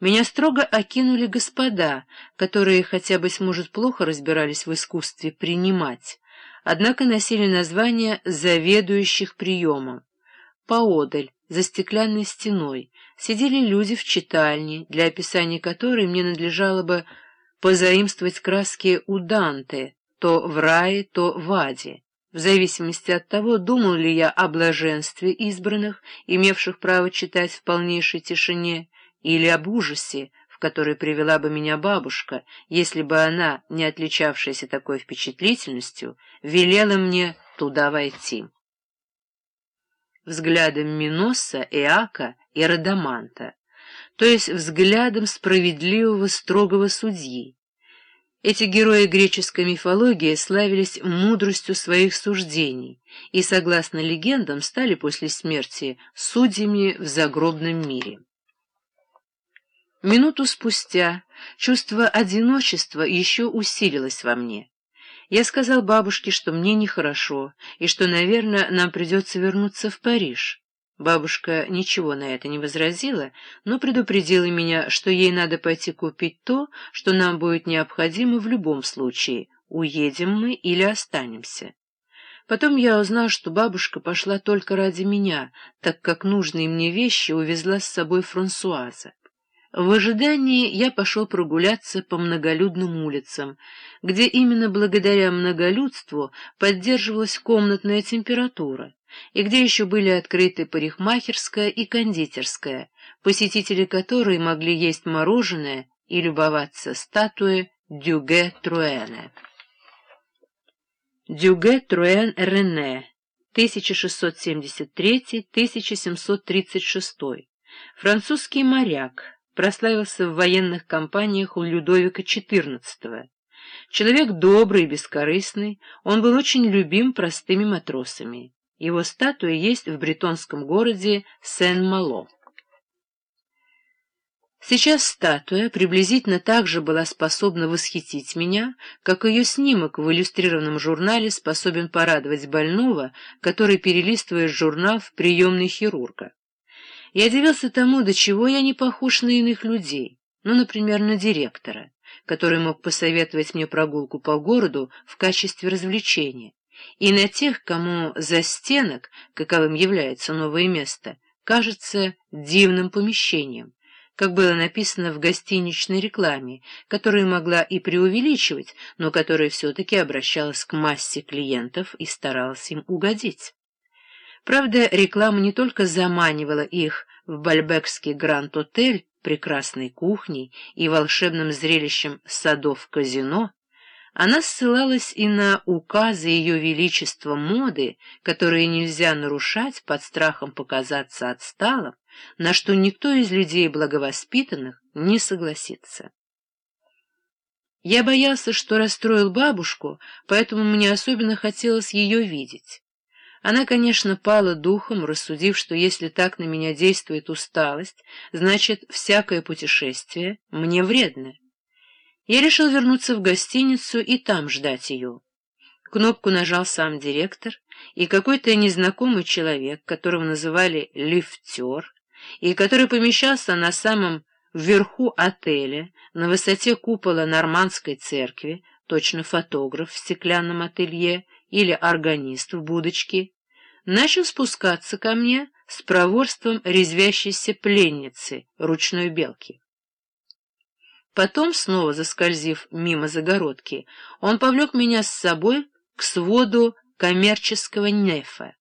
Меня строго окинули господа, которые хотя, быть может, плохо разбирались в искусстве принимать, однако носили название заведующих приемом. Поодаль, за стеклянной стеной, сидели люди в читальне, для описания которой мне надлежало бы позаимствовать краски у Данте, то в рае, то в аде, в зависимости от того, думал ли я о блаженстве избранных, имевших право читать в полнейшей тишине, или об ужасе, в который привела бы меня бабушка, если бы она, не отличавшаяся такой впечатлительностью, велела мне туда войти. Взглядом Миноса, Эака и Радаманта, то есть взглядом справедливого строгого судьи. Эти герои греческой мифологии славились мудростью своих суждений и, согласно легендам, стали после смерти судьями в загробном мире. Минуту спустя чувство одиночества еще усилилось во мне. Я сказал бабушке, что мне нехорошо, и что, наверное, нам придется вернуться в Париж. Бабушка ничего на это не возразила, но предупредила меня, что ей надо пойти купить то, что нам будет необходимо в любом случае, уедем мы или останемся. Потом я узнал, что бабушка пошла только ради меня, так как нужные мне вещи увезла с собой Франсуаза. В ожидании я пошел прогуляться по многолюдным улицам, где именно благодаря многолюдству поддерживалась комнатная температура, и где еще были открыты парикмахерская и кондитерская, посетители которой могли есть мороженое и любоваться статуей Дюге Труэна. Дюге Труэн Рене, 1673-1736, французский моряк, прославился в военных кампаниях у Людовика XIV. Человек добрый и бескорыстный, он был очень любим простыми матросами. Его статуя есть в бретонском городе Сен-Мало. Сейчас статуя приблизительно так же была способна восхитить меня, как ее снимок в иллюстрированном журнале способен порадовать больного, который перелистывает журнал в приемной хирурга. Я удивился тому, до чего я не похож на иных людей, ну, например, на директора, который мог посоветовать мне прогулку по городу в качестве развлечения, и на тех, кому за стенок, каковым является новое место, кажется дивным помещением, как было написано в гостиничной рекламе, которую могла и преувеличивать, но которая все-таки обращалась к массе клиентов и старалась им угодить. Правда, реклама не только заманивала их в бальбекский гранд-отель прекрасной кухней и волшебным зрелищем садов-казино, она ссылалась и на указы Ее Величества моды, которые нельзя нарушать под страхом показаться отсталым, на что никто из людей благовоспитанных не согласится. Я боялся, что расстроил бабушку, поэтому мне особенно хотелось ее видеть. Она, конечно, пала духом, рассудив, что если так на меня действует усталость, значит, всякое путешествие мне вредно. Я решил вернуться в гостиницу и там ждать ее. Кнопку нажал сам директор, и какой-то незнакомый человек, которого называли «лифтер», и который помещался на самом верху отеля, на высоте купола нормандской церкви, точно фотограф в стеклянном ателье, или органист в будочке, начал спускаться ко мне с проворством резвящейся пленницы ручной белки. Потом, снова заскользив мимо загородки, он повлек меня с собой к своду коммерческого нефа.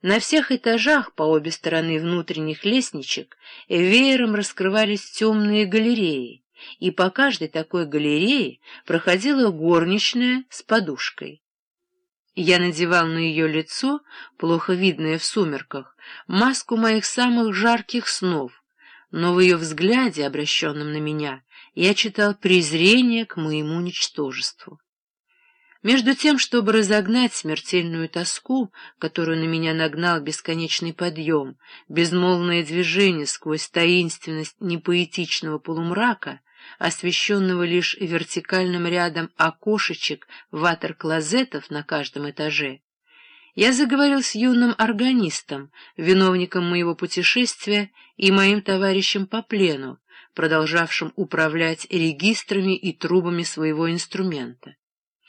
На всех этажах по обе стороны внутренних лестничек веером раскрывались темные галереи, и по каждой такой галерее проходила горничная с подушкой. Я надевал на ее лицо, плохо видное в сумерках, маску моих самых жарких снов, но в ее взгляде, обращенном на меня, я читал презрение к моему ничтожеству. Между тем, чтобы разогнать смертельную тоску, которую на меня нагнал бесконечный подъем, безмолвное движение сквозь таинственность непоэтичного полумрака, освещенного лишь вертикальным рядом окошечек ватер-клозетов на каждом этаже, я заговорил с юным органистом, виновником моего путешествия и моим товарищем по плену, продолжавшим управлять регистрами и трубами своего инструмента.